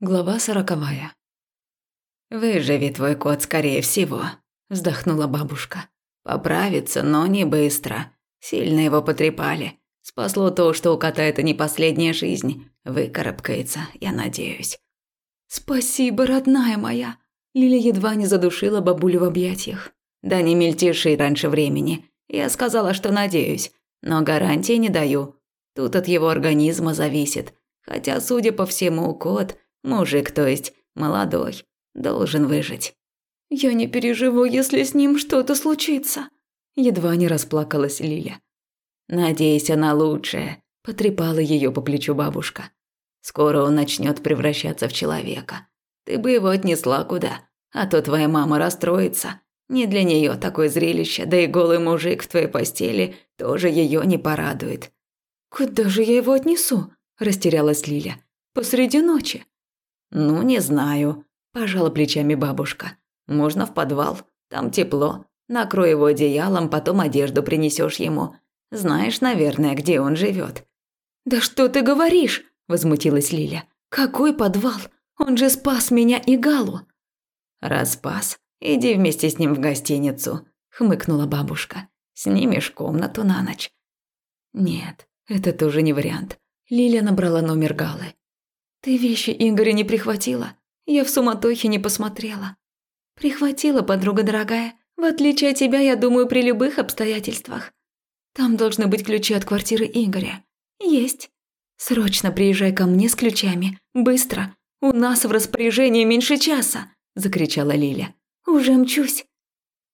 Глава сороковая. «Выживет твой кот, скорее всего», – вздохнула бабушка. «Поправится, но не быстро. Сильно его потрепали. Спасло то, что у кота это не последняя жизнь. Выкарабкается, я надеюсь». «Спасибо, родная моя!» Лиля едва не задушила бабулю в объятиях. «Да не мельтеши раньше времени. Я сказала, что надеюсь, но гарантии не даю. Тут от его организма зависит. Хотя, судя по всему, кот – Мужик, то есть, молодой, должен выжить. Я не переживу, если с ним что-то случится. Едва не расплакалась Лиля. Надейся на лучшее, потрепала ее по плечу бабушка. Скоро он начнет превращаться в человека. Ты бы его отнесла куда, а то твоя мама расстроится. Не для нее такое зрелище, да и голый мужик в твоей постели тоже ее не порадует. Куда же я его отнесу? растерялась Лиля. Посреди ночи. «Ну, не знаю», – пожала плечами бабушка. «Можно в подвал, там тепло. Накрой его одеялом, потом одежду принесешь ему. Знаешь, наверное, где он живет. «Да что ты говоришь?» – возмутилась Лиля. «Какой подвал? Он же спас меня и Галу». «Раз спас, иди вместе с ним в гостиницу», – хмыкнула бабушка. «Снимешь комнату на ночь». Нет, это тоже не вариант. Лиля набрала номер Галы. Ты вещи Игоря не прихватила? Я в суматохе не посмотрела. Прихватила, подруга дорогая. В отличие от тебя, я думаю, при любых обстоятельствах. Там должны быть ключи от квартиры Игоря. Есть. Срочно приезжай ко мне с ключами. Быстро. У нас в распоряжении меньше часа, закричала Лиля. Уже мчусь.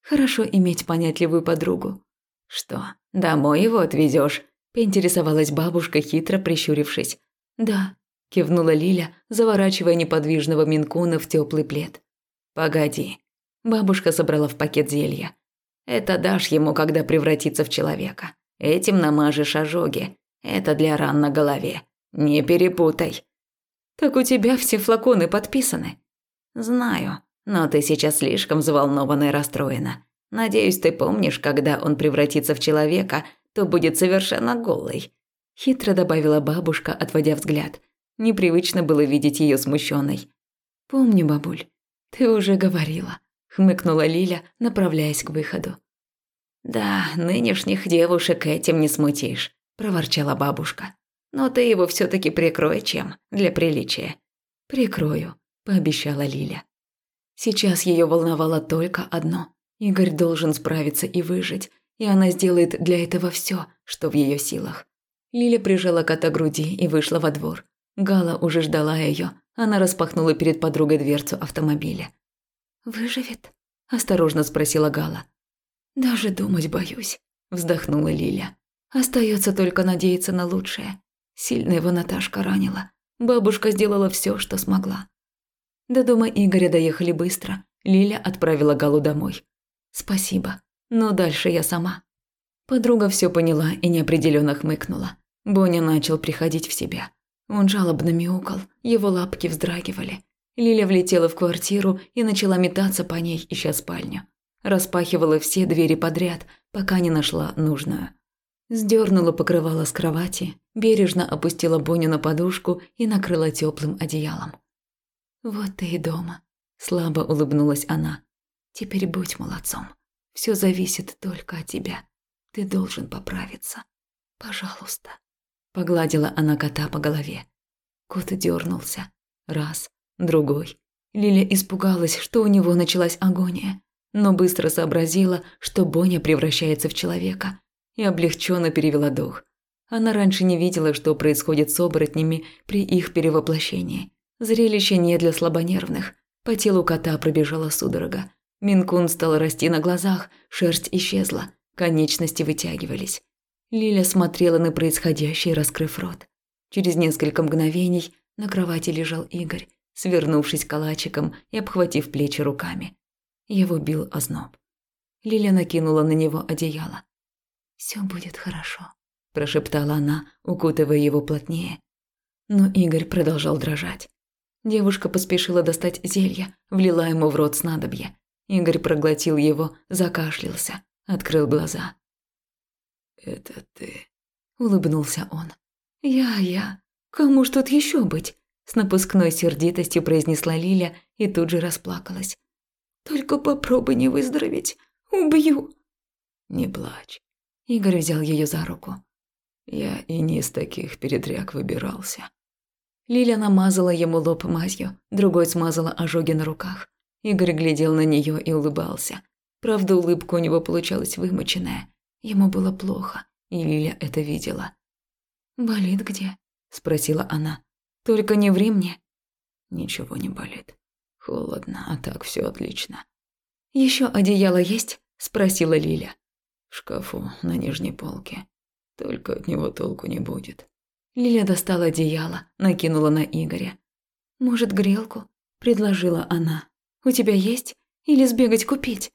Хорошо иметь понятливую подругу. Что, домой его отвезешь? поинтересовалась бабушка, хитро прищурившись. Да, кивнула Лиля, заворачивая неподвижного Минкуна в теплый плед. Погоди. Бабушка собрала в пакет зелья. Это дашь ему, когда превратится в человека. Этим намажешь ожоги. Это для ран на голове. Не перепутай. Так у тебя все флаконы подписаны. Знаю, но ты сейчас слишком взволнована и расстроена. Надеюсь, ты помнишь, когда он превратится в человека, то будет совершенно голый. Хитро добавила бабушка, отводя взгляд. Непривычно было видеть ее смущенной. «Помню, бабуль, ты уже говорила», – хмыкнула Лиля, направляясь к выходу. «Да, нынешних девушек этим не смутишь», – проворчала бабушка. «Но ты его все таки прикрой чем, для приличия». «Прикрою», – пообещала Лиля. Сейчас ее волновало только одно. Игорь должен справиться и выжить, и она сделает для этого все, что в ее силах. Лиля прижала кота к груди и вышла во двор. Гала уже ждала ее. Она распахнула перед подругой дверцу автомобиля. «Выживет?» – осторожно спросила Гала. «Даже думать боюсь», – вздохнула Лиля. Остается только надеяться на лучшее. Сильно его Наташка ранила. Бабушка сделала все, что смогла. До дома Игоря доехали быстро. Лиля отправила Галу домой. «Спасибо, но дальше я сама». Подруга все поняла и неопределенно хмыкнула. Боня начал приходить в себя. Он жалобно мяукал, его лапки вздрагивали. Лиля влетела в квартиру и начала метаться по ней, ища спальню. Распахивала все двери подряд, пока не нашла нужную. Сдернула покрывало с кровати, бережно опустила Боню на подушку и накрыла теплым одеялом. «Вот ты и дома», – слабо улыбнулась она. «Теперь будь молодцом. Все зависит только от тебя. Ты должен поправиться. Пожалуйста». Погладила она кота по голове. Кот дернулся. Раз, другой. Лиля испугалась, что у него началась агония, но быстро сообразила, что Боня превращается в человека, и облегченно перевела дух. Она раньше не видела, что происходит с оборотнями при их перевоплощении. Зрелище не для слабонервных. По телу кота пробежала судорога. Минкун стал расти на глазах, шерсть исчезла, конечности вытягивались. Лиля смотрела на происходящее, раскрыв рот. Через несколько мгновений на кровати лежал Игорь, свернувшись калачиком и обхватив плечи руками. Его бил озноб. Лиля накинула на него одеяло. «Всё будет хорошо», – прошептала она, укутывая его плотнее. Но Игорь продолжал дрожать. Девушка поспешила достать зелье, влила ему в рот снадобье. Игорь проглотил его, закашлялся, открыл глаза. «Это ты?» – улыбнулся он. «Я, я. Кому ж тут еще быть?» С напускной сердитостью произнесла Лиля и тут же расплакалась. «Только попробуй не выздороветь. Убью!» «Не плачь». Игорь взял ее за руку. «Я и не из таких передряг выбирался». Лиля намазала ему лоб мазью, другой смазала ожоги на руках. Игорь глядел на нее и улыбался. Правда, улыбка у него получалась вымученная. Ему было плохо, и Лиля это видела. «Болит где?» – спросила она. «Только не ври мне». «Ничего не болит. Холодно, а так все отлично». Еще одеяло есть?» – спросила Лиля. «В шкафу на нижней полке. Только от него толку не будет». Лиля достала одеяло, накинула на Игоря. «Может, грелку?» – предложила она. «У тебя есть? Или сбегать купить?»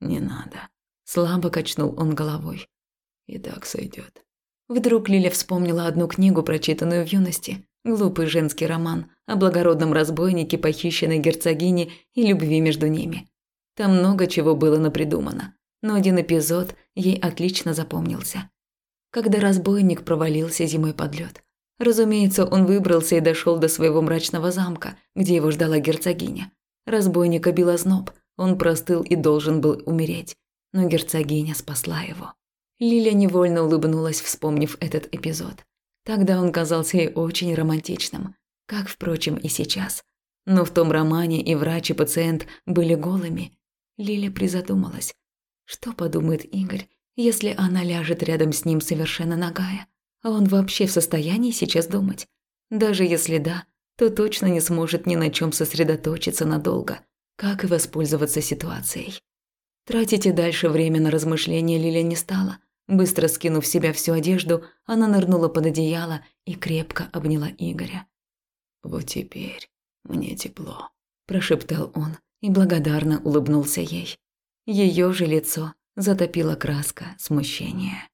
«Не надо», – слабо качнул он головой. «И так сойдет. Вдруг Лиля вспомнила одну книгу, прочитанную в юности. Глупый женский роман о благородном разбойнике, похищенной герцогине и любви между ними. Там много чего было напридумано, но один эпизод ей отлично запомнился. Когда разбойник провалился зимой под лед. Разумеется, он выбрался и дошел до своего мрачного замка, где его ждала герцогиня. Разбойника бил озноб, он простыл и должен был умереть, но герцогиня спасла его. Лиля невольно улыбнулась, вспомнив этот эпизод. Тогда он казался ей очень романтичным, как, впрочем, и сейчас. Но в том романе и врач, и пациент были голыми. Лиля призадумалась. Что подумает Игорь, если она ляжет рядом с ним совершенно нагая? А он вообще в состоянии сейчас думать? Даже если да, то точно не сможет ни на чем сосредоточиться надолго, как и воспользоваться ситуацией. Тратить и дальше время на размышления Лиля не стала – Быстро скинув в себя всю одежду, она нырнула под одеяло и крепко обняла Игоря. «Вот теперь мне тепло», – прошептал он и благодарно улыбнулся ей. Ее же лицо затопила краска смущения.